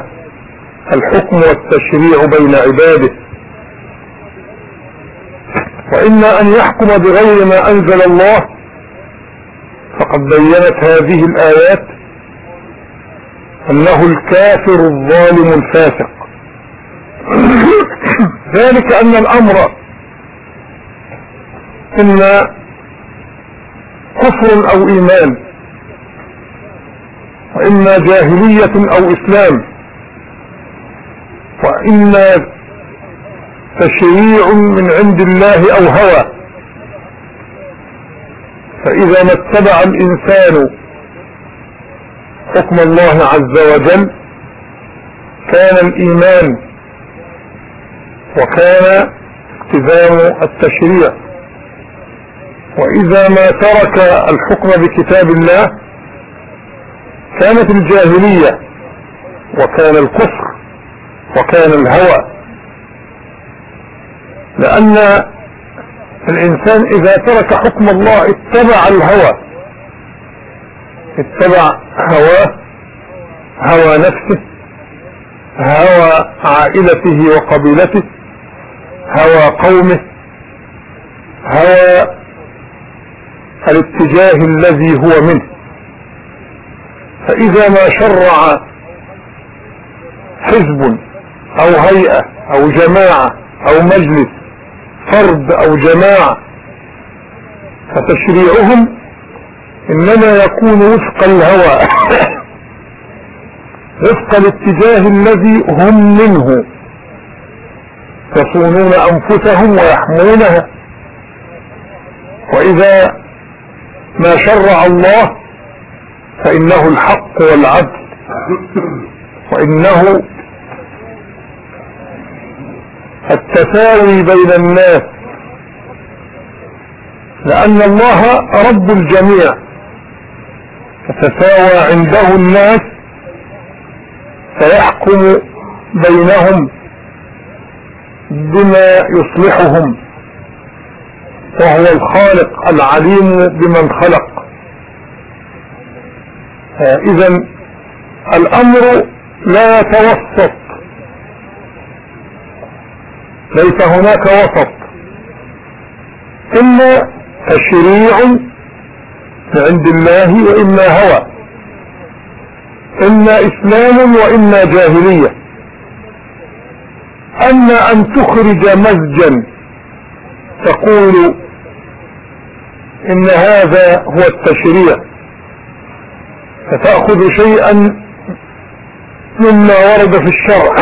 الحكم والتشريع بين عباده وإما أن يحكم بغير ما أنزل الله فقد بينت هذه الآيات أنه الكافر الظالم الفاسق ذلك أن الأمر إن كفر او ايمان واما جاهلية او اسلام واما تشريع من عند الله او هوى فاذا ما اتبع الانسان حكم الله عز وجل كان الايمان وكان التزام التشريع وإذا ما ترك الحكم بكتاب الله كانت الجاهلية وكان الكفر وكان الهوى لأن الإنسان إذا ترك حكم الله اتبع الهوى اتبع هواه هوى نفسه هوى عائلته وقبيلته هوى قومه هوى الاتجاه الذي هو منه فاذا ما شرع حزب او هيئة او جماعة او مجلس فرد او جماعة فتشريعهم انما يكون وفق الهوى وفق الاتجاه الذي هم منه يصونون انفسهم ويحمونها واذا ما شرع الله فإنه الحق والعدل وإنه التساوي بين الناس لأن الله رب الجميع فتساوى عنده الناس فيحكم بينهم بما يصلحهم وهو الخالق العليم بمن خلق اذا الامر لا يتوسط ليس هناك وسط اما تشريع عند الله واما هوى اما اسلام واما جاهلية اما ان تخرج مزجا تقول ان هذا هو التشريع فتأخذ شيئا مما ورد في الشرع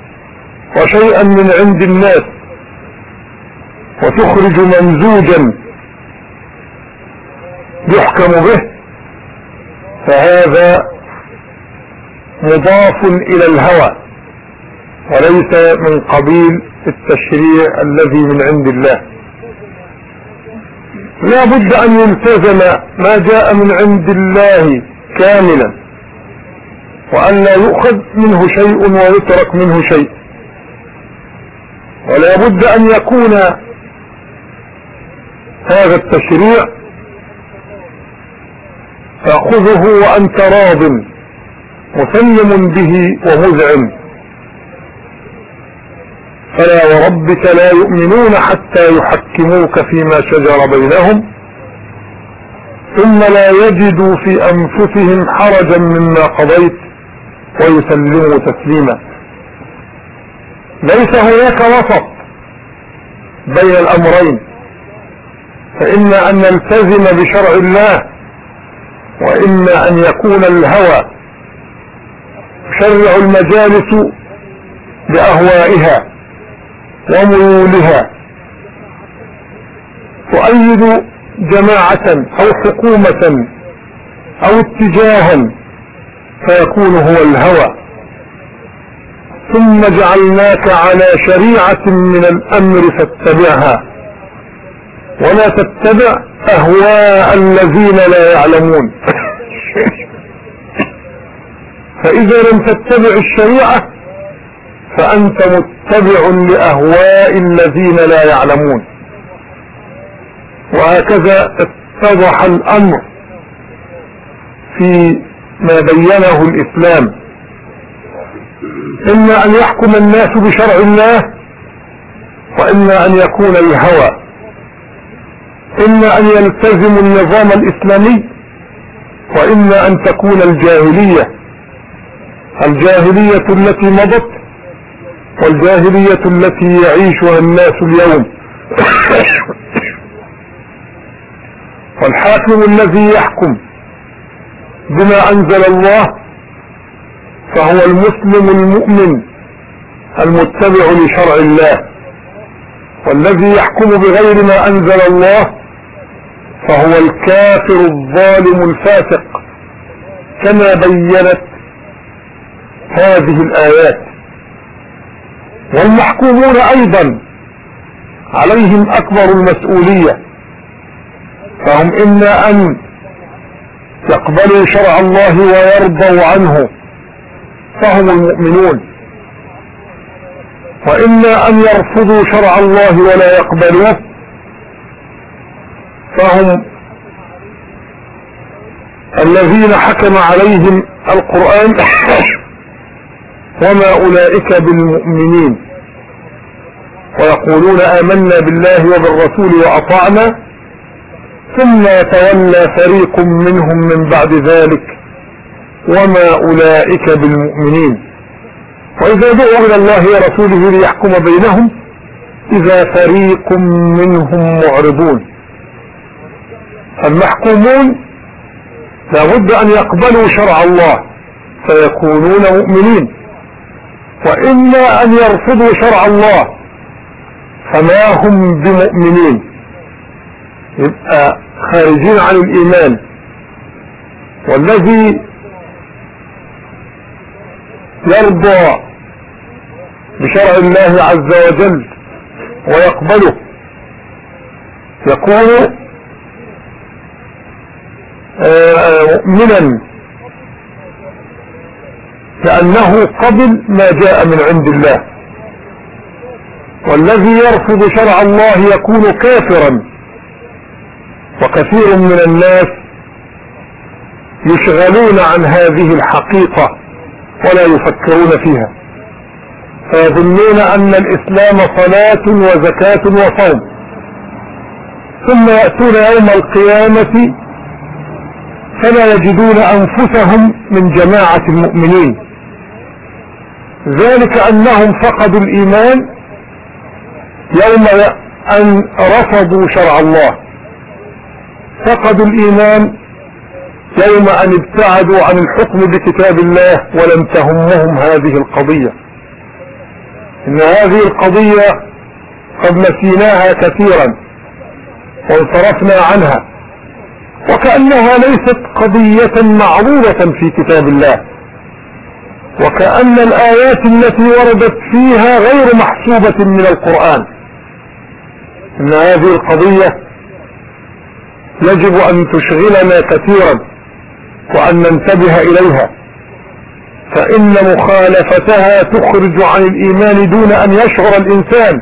وشيئا من عند الناس وتخرج ممزوجا يحكم به فهذا مضاف الى الهوى وليس من قبيل التشريع الذي من عند الله لا بد أن يلتزم ما جاء من عند الله كاملا وأن لا يؤخذ منه شيء ويترك منه شيء ولا بد أن يكون هذا التشريع تأخذه وأنت راض مسلم به ومزعم فلا وربك لا يؤمنون حتى يحكموك فيما شجر بينهم ثم لا يجدوا في أنفسهم حرجا مما قضيت ويسلموا تسليما ليس هناك وسط بين الأمرين فإما أن نلتزم بشرع الله وإما أن يكون الهوى شرع المجالس بأهوائها وميولها تؤيد جماعة او حكومة او اتجاها فيكون هو الهوى ثم جعلناك على شريعة من الامر فاتبعها ولا تتبع اهواء الذين لا يعلمون فاذا لم تتبع الشريعة فأنت متبع لأهواء الذين لا يعلمون وهكذا اتضح الأمر في ما بينه الإسلام إما أن يحكم الناس بشرع الله وإما أن يكون الهوى إما أن يلتزم النظام الإسلامي وإما أن تكون الجاهلية الجاهلية التي مضت والجاهلية التي يعيشها الناس اليوم والحاكم الذي يحكم بما انزل الله فهو المسلم المؤمن المتبع لشرع الله والذي يحكم بغير ما انزل الله فهو الكافر الظالم الفاسق كما بينت هذه الايات والمحكومون ايضا عليهم اكبر المسؤولية فهم اما ان يقبلوا شرع الله ويرضوا عنه فهم المؤمنون واما ان يرفضوا شرع الله ولا يقبلوه فهم الذين حكم عليهم القرآن وما أولئك بالمؤمنين ويقولون آمنا بالله وبالرسول وأطعنا ثم يتولى فريق منهم من بعد ذلك وما أولئك بالمؤمنين وإذا دعوا إلى الله ورسوله ليحكم بينهم إذا فريق منهم معرضون المحكومون لابد أن يقبلوا شرع الله فيكونون مؤمنين وإلا أن يرفضوا شرع الله فما هم بمؤمنين يبقى خارجين عن الإيمان والذي يرضى بشرع الله عز وجل ويقبله يكون آه، مؤمنا لأنه قبل ما جاء من عند الله والذي يرفض شرع الله يكون كافرا وكثير من الناس يشغلون عن هذه الحقيقة ولا يفكرون فيها فيظنون أن الإسلام صلاة وزكاة وصوم ثم يأتون يوم القيامة فلا يجدون أنفسهم من جماعة المؤمنين ذلك انهم فقدوا الايمان يوم ان رفضوا شرع الله فقدوا الايمان يوم ان ابتعدوا عن الحكم بكتاب الله ولم تهمهم هذه القضية ان هذه القضية قد نسيناها كثيرا وانصرفنا عنها وكأنها ليست قضية معروضة في كتاب الله وكأن الآيات التي وردت فيها غير محسوبة من القرآن إن هذه القضية يجب أن تشغلنا كثيرا وأن ننتبه إليها فإن مخالفتها تخرج عن الإيمان دون أن يشعر الإنسان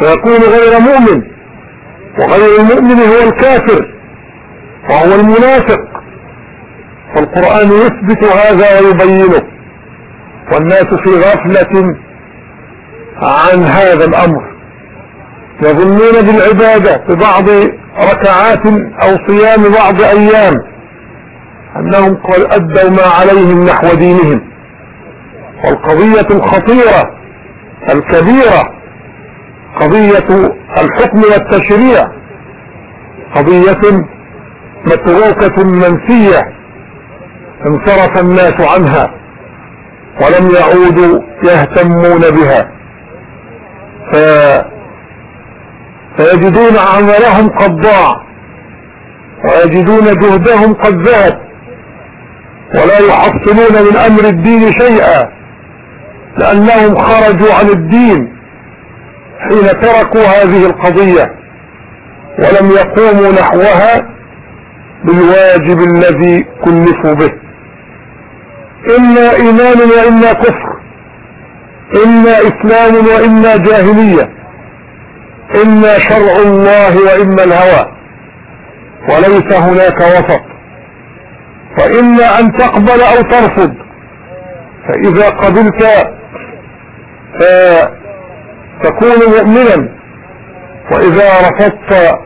فيكون غير مؤمن وغير المؤمن هو الكافر وهو المنافق فالقرآن يثبت هذا ويبينه والناس في غفلة عن هذا الأمر يظنون بالعبادة في بعض ركعات أو صيام بعض أيام أنهم قد أدوا ما عليهم نحو دينهم والقضية الخطيرة الكبيرة قضية الحكم والتشريع قضية متروكة منسية انصرف الناس عنها ولم يعودوا يهتمون بها ف... فيجدون عملهم قد ضاع ويجدون جهدهم قد ذهب ولا يحصلون من امر الدين شيئا لانهم خرجوا عن الدين حين تركوا هذه القضية ولم يقوموا نحوها بالواجب الذي كلفوا به إما إيمان وإما كفر إما إسلام وإما جاهلية إما شرع الله وإما الهوى وليس هناك وسط وإما أن تقبل أو ترفض فإذا قبلت فتكون مؤمنا وإذا رفضت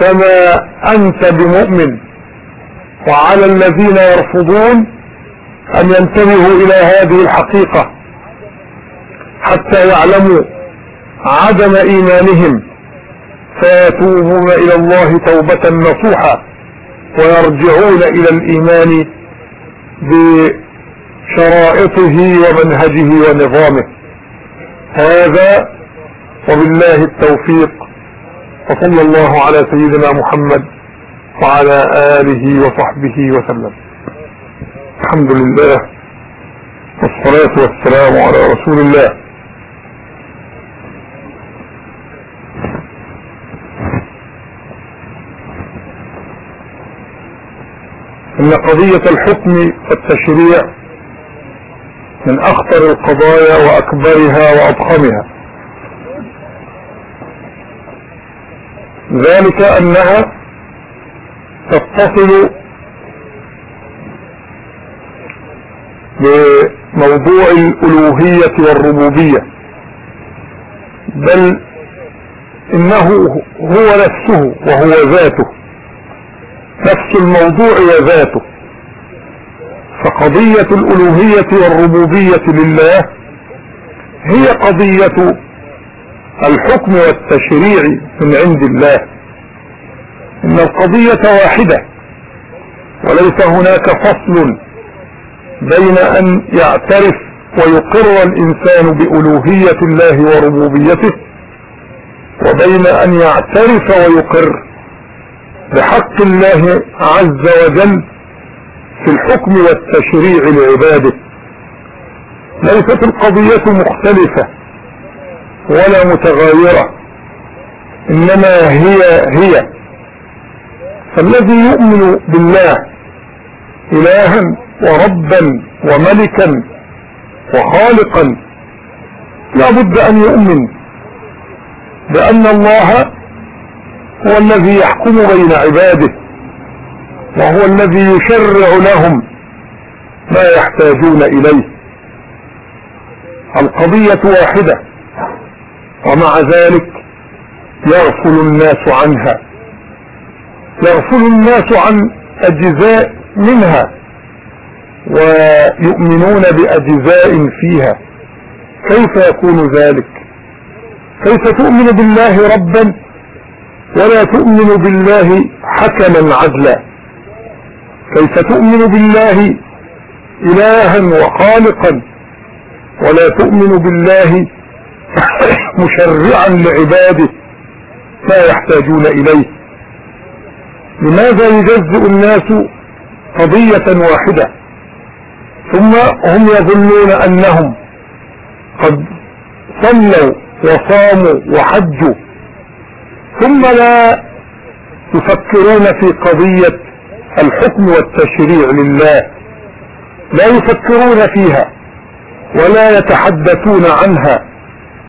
فما أنت بمؤمن وعلى الذين يرفضون ان ينتبهوا الى هذه الحقيقة حتى يعلموا عدم ايمانهم فيتوبون الى الله توبة نصوحة ويرجعون الى الايمان بشرائطه ومنهجه ونظامه هذا وبالله التوفيق وصلى الله على سيدنا محمد وعلى آله وصحبه وسلم الحمد لله والصلاة والسلام على رسول الله ان قضية الحكم والتشريع من اخطر القضايا واكبرها واضخمها ذلك انها تتصل بموضوع الألوهية والربوبية بل إنه هو نفسه وهو ذاته نفس الموضوع وذاته فقضية الألوهية والربوبية لله هي قضية الحكم والتشريع من عند الله إن القضية واحدة وليس هناك فصل بين ان يعترف ويقر الانسان بألوهية الله وربوبيته وبين ان يعترف ويقر بحق الله عز وجل في الحكم والتشريع لعباده ليست القضية مختلفة ولا متغيرة انما هي هي فالذي يؤمن بالله الها وربا وملكا وخالقا لابد ان يؤمن بان الله هو الذي يحكم بين عباده وهو الذي يشرع لهم ما يحتاجون اليه القضية واحدة ومع ذلك يغفل الناس عنها يغفل الناس عن اجزاء منها ويؤمنون بأجزاء فيها كيف يكون ذلك كيف تؤمن بالله ربا ولا تؤمن بالله حكما عدلا كيف تؤمن بالله إلها وخالقا ولا تؤمن بالله مشرعا لعباده ما يحتاجون إليه لماذا يجزئ الناس قضية واحدة ثم هم يظنون أنهم قد صلوا وصاموا وحجوا ثم لا يفكرون في قضية الحكم والتشريع لله لا يفكرون فيها ولا يتحدثون عنها